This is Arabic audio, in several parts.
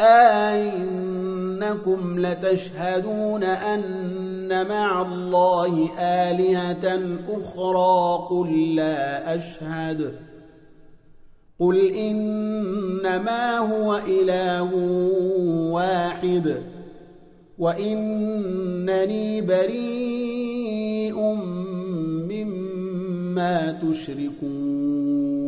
أئنكم لتشهدون أن مع الله آلهة أخرى قل لا أشهد. قل إنما هو إله واحد وإنني بريء مما تشركون.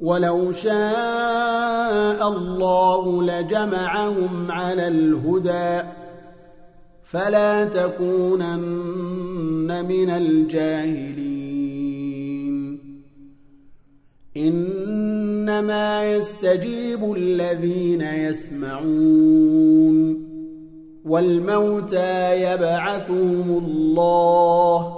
ولو شاء الله لجمعهم على الهدى فلا تكونن من الجاهلين. إنما يستجيب الذين يسمعون والموتى يبعثهم الله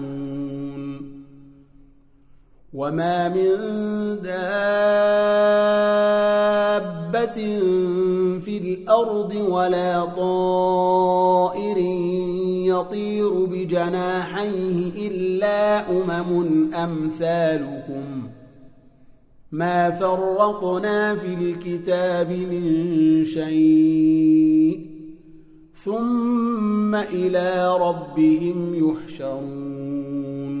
وما من دابة في الأرض ولا طائر يطير بجناحيه إلا أمم أمثالكم ما فرطنا في الكتاب من شيء ثم إلى ربهم يحشرون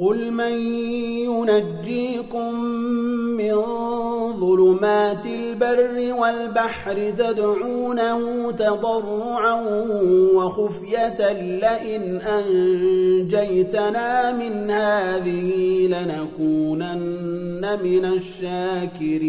قل من ينجيكم من ظلمات البر والبحر تدعونه تضرعا وخفية لئن أنجيتنا من هذه لنكونن من الشاكرين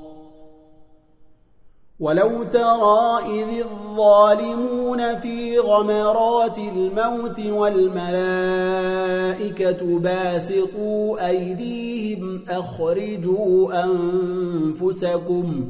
ولو ترى إذ الظالمون في غمرات الموت والملائكة باسقوا أيديهم أخرجوا أنفسكم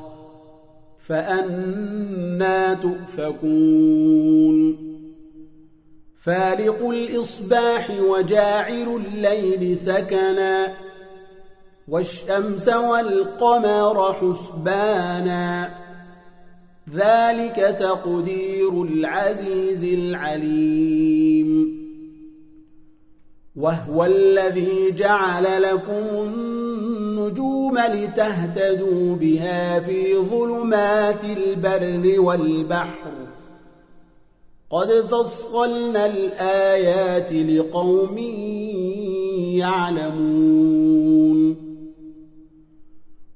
فأنا تؤفكون. فالق الإصباح وجاعل الليل سكنا والشمس والقمر حسبانا. ذلك تقدير العزيز العليم. وهو الذي جعل لكم النجوم لتهتدوا بها في ظلمات البر والبحر. قد فصلنا الآيات لقوم يعلمون.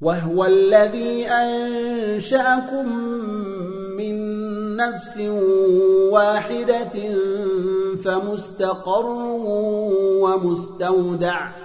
وهو الذي أنشأكم من نفس واحدة فمستقر ومستودع.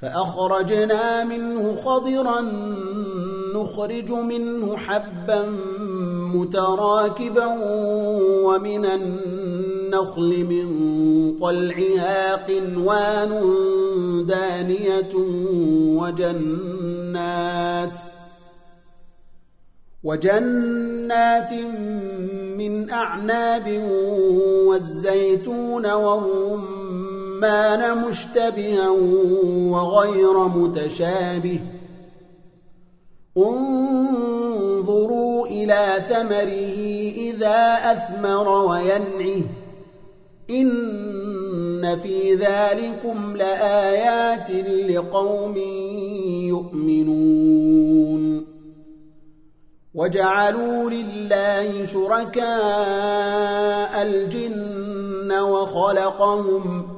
فأخرجنا منه خضرا نخرج منه حبا متراكبا ومن النخل من طلعها قنوان دانية وجنات وجنات من أعناب والزيتون والرمان مشتبها وغير متشابه. انظروا إلى ثمره إذا أثمر وينعه. إن في ذلكم لآيات لقوم يؤمنون. وجعلوا لله شركاء الجن وخلقهم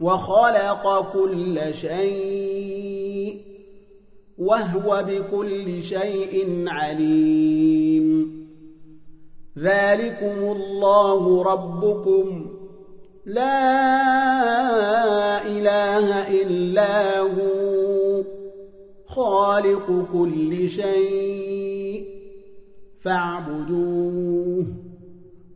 وخلق كل شيء وهو بكل شيء عليم. ذلكم الله ربكم. لا إله إلا هو. خالق كل شيء. فاعبدوه.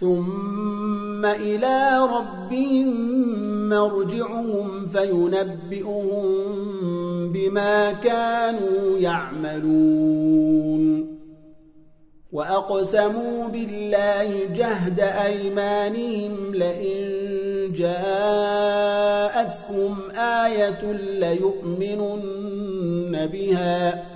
ثم إلى ربهم مرجعهم فينبئهم بما كانوا يعملون. وأقسموا بالله جهد أيمانهم لئن جاءتهم آية ليؤمنن بها.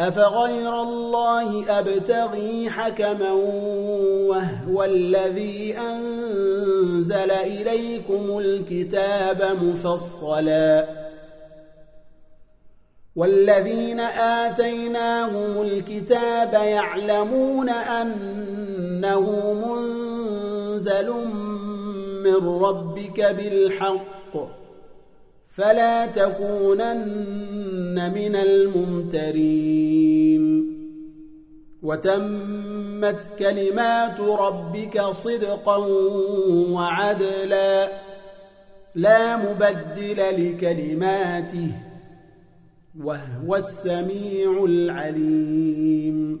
أفغير الله أبتغي حكما وهو الذي أنزل إليكم الكتاب مفصلا. والذين آتيناهم الكتاب يعلمون أنه منزل من ربك بالحق فلا تكونن من الممترين. وتمت كلمات ربك صدقا وعدلا. لا مبدل لكلماته وهو السميع العليم.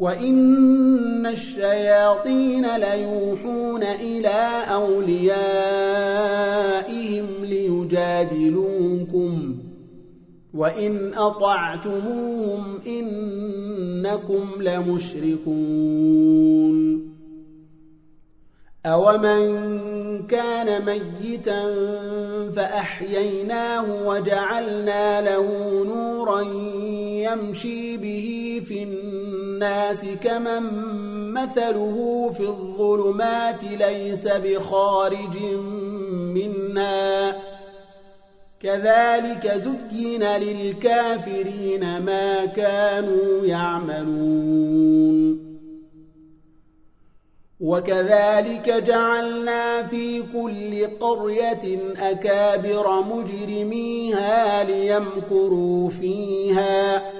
وإن الشياطين ليوحون إلى أوليائهم ليجادلوكم وإن أطعتموهم إنكم لمشركون أومن كان ميتا فأحييناه وجعلنا له نورا يمشي به في الناس كمن مثله في الظلمات ليس بخارج منا كذلك زين للكافرين ما كانوا يعملون. وكذلك جعلنا في كل قرية أكابر مجرميها ليمكروا فيها.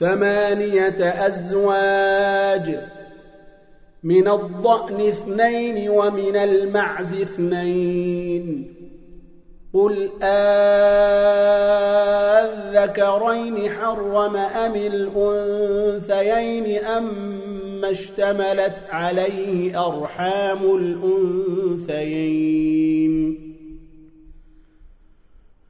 ثمانية أزواج من الضأن اثنين ومن المعز اثنين. قل أذكرين حرم أم الأنثيين أم اشتملت عليه أرحام الأنثيين؟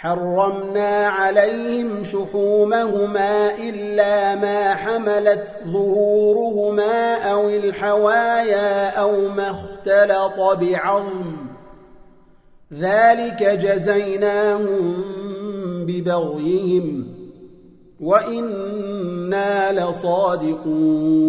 حرمنا عليهم شحومهما إلا ما حملت ظهورهما أو الحوايا أو ما اختلط بعظم. ذلك جزيناهم ببغيهم وإنا لصادقون.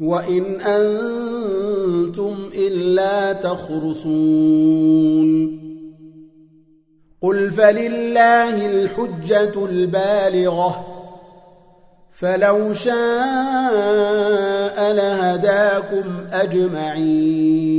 وإن أنتم إلا تخرصون. قل فلله الحجة البالغة فلو شاء لهداكم أجمعين.